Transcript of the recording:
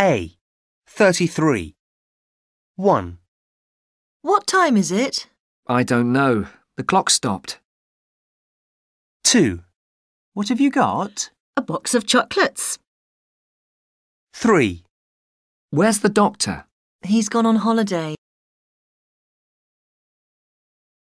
A. 33. 1, What time is it? I don't know. The clock stopped. 2, What have you got? A box of chocolates. 3, Where's the doctor? He's gone on holiday.